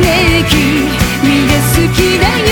ねえ君が好きだよ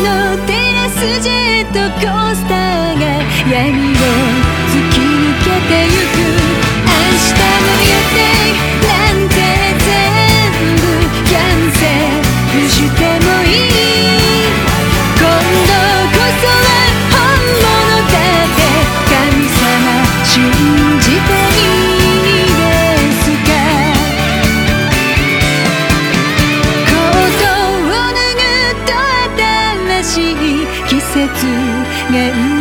のテラスジェットコースターが闇を突き抜けてゆく it